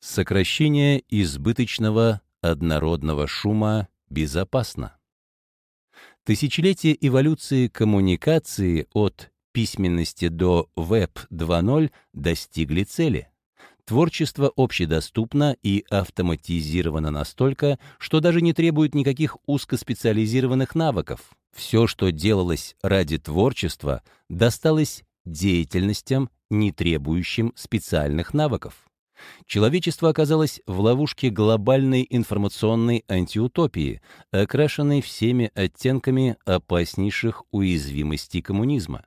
Сокращение избыточного однородного шума безопасно. Тысячелетия эволюции коммуникации от письменности до Веб 2.0 достигли цели. Творчество общедоступно и автоматизировано настолько, что даже не требует никаких узкоспециализированных навыков. Все, что делалось ради творчества, досталось деятельностям, не требующим специальных навыков. Человечество оказалось в ловушке глобальной информационной антиутопии, окрашенной всеми оттенками опаснейших уязвимостей коммунизма.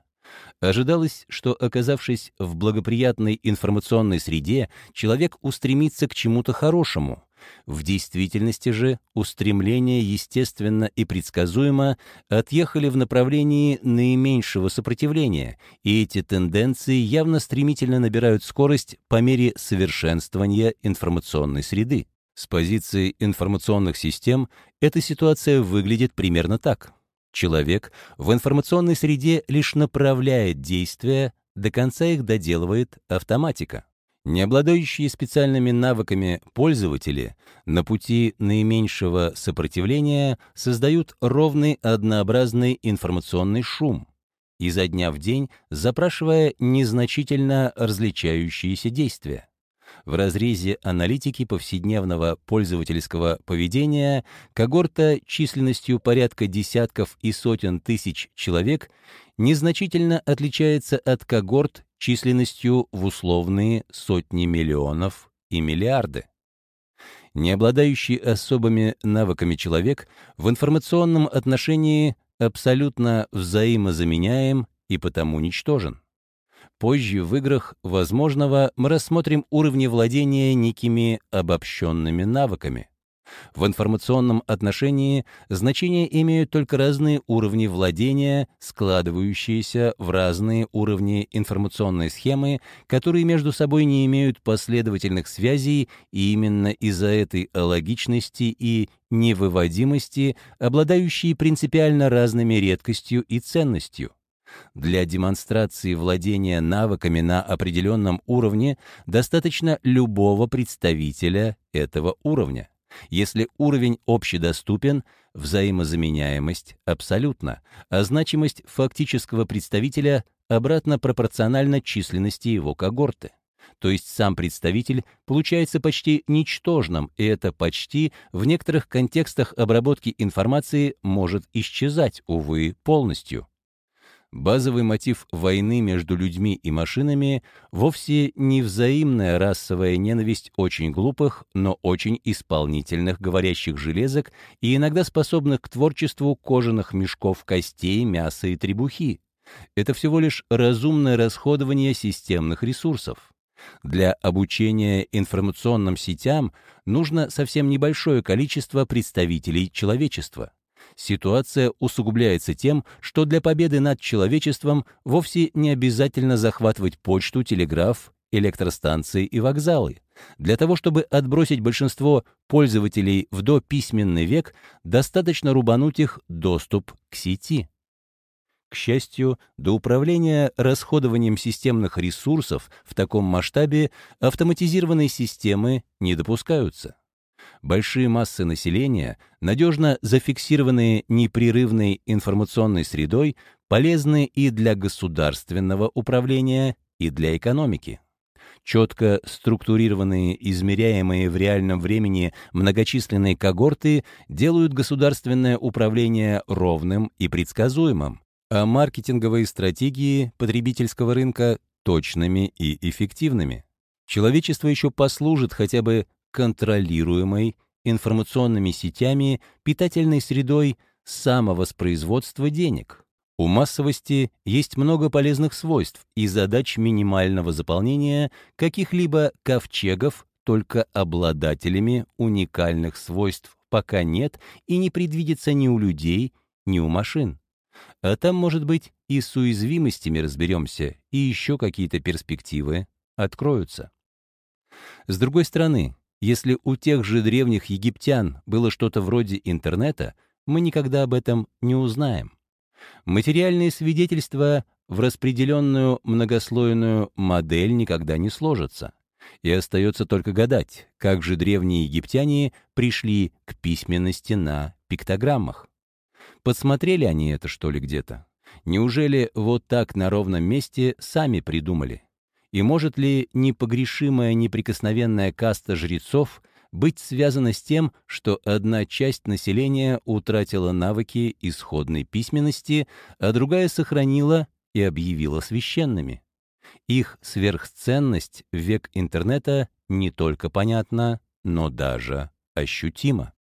Ожидалось, что, оказавшись в благоприятной информационной среде, человек устремится к чему-то хорошему. В действительности же устремления, естественно и предсказуемо, отъехали в направлении наименьшего сопротивления, и эти тенденции явно стремительно набирают скорость по мере совершенствования информационной среды. С позиции информационных систем эта ситуация выглядит примерно так. Человек в информационной среде лишь направляет действия, до конца их доделывает автоматика. Не обладающие специальными навыками пользователи на пути наименьшего сопротивления создают ровный однообразный информационный шум, изо дня в день запрашивая незначительно различающиеся действия. В разрезе аналитики повседневного пользовательского поведения когорта численностью порядка десятков и сотен тысяч человек незначительно отличается от когорт численностью в условные сотни миллионов и миллиарды. Не обладающий особыми навыками человек в информационном отношении абсолютно взаимозаменяем и потому ничтожен. Позже в играх возможного мы рассмотрим уровни владения некими обобщенными навыками. В информационном отношении значение имеют только разные уровни владения, складывающиеся в разные уровни информационной схемы, которые между собой не имеют последовательных связей, и именно из-за этой алогичности и невыводимости, обладающие принципиально разными редкостью и ценностью. Для демонстрации владения навыками на определенном уровне достаточно любого представителя этого уровня. Если уровень общедоступен, взаимозаменяемость абсолютна, а значимость фактического представителя обратно пропорциональна численности его когорты. То есть сам представитель получается почти ничтожным, и это почти в некоторых контекстах обработки информации может исчезать, увы, полностью. Базовый мотив войны между людьми и машинами вовсе не взаимная расовая ненависть очень глупых, но очень исполнительных говорящих железок и иногда способных к творчеству кожаных мешков костей, мяса и требухи. Это всего лишь разумное расходование системных ресурсов. Для обучения информационным сетям нужно совсем небольшое количество представителей человечества ситуация усугубляется тем, что для победы над человечеством вовсе не обязательно захватывать почту, телеграф, электростанции и вокзалы. Для того, чтобы отбросить большинство пользователей в дописьменный век, достаточно рубануть их доступ к сети. К счастью, до управления расходованием системных ресурсов в таком масштабе автоматизированные системы не допускаются большие массы населения, надежно зафиксированные непрерывной информационной средой, полезны и для государственного управления, и для экономики. Четко структурированные, измеряемые в реальном времени многочисленные когорты делают государственное управление ровным и предсказуемым, а маркетинговые стратегии потребительского рынка точными и эффективными. Человечество еще послужит хотя бы контролируемой информационными сетями питательной средой самовоспроизводства денег. У массовости есть много полезных свойств и задач минимального заполнения каких-либо ковчегов только обладателями уникальных свойств пока нет и не предвидится ни у людей, ни у машин. А там, может быть, и с уязвимостями разберемся, и еще какие-то перспективы откроются. С другой стороны, если у тех же древних египтян было что-то вроде интернета, мы никогда об этом не узнаем. Материальные свидетельства в распределенную многослойную модель никогда не сложатся. И остается только гадать, как же древние египтяне пришли к письменности на пиктограммах. Подсмотрели они это, что ли, где-то? Неужели вот так на ровном месте сами придумали? И может ли непогрешимая неприкосновенная каста жрецов быть связана с тем, что одна часть населения утратила навыки исходной письменности, а другая сохранила и объявила священными? Их сверхценность в век интернета не только понятна, но даже ощутима.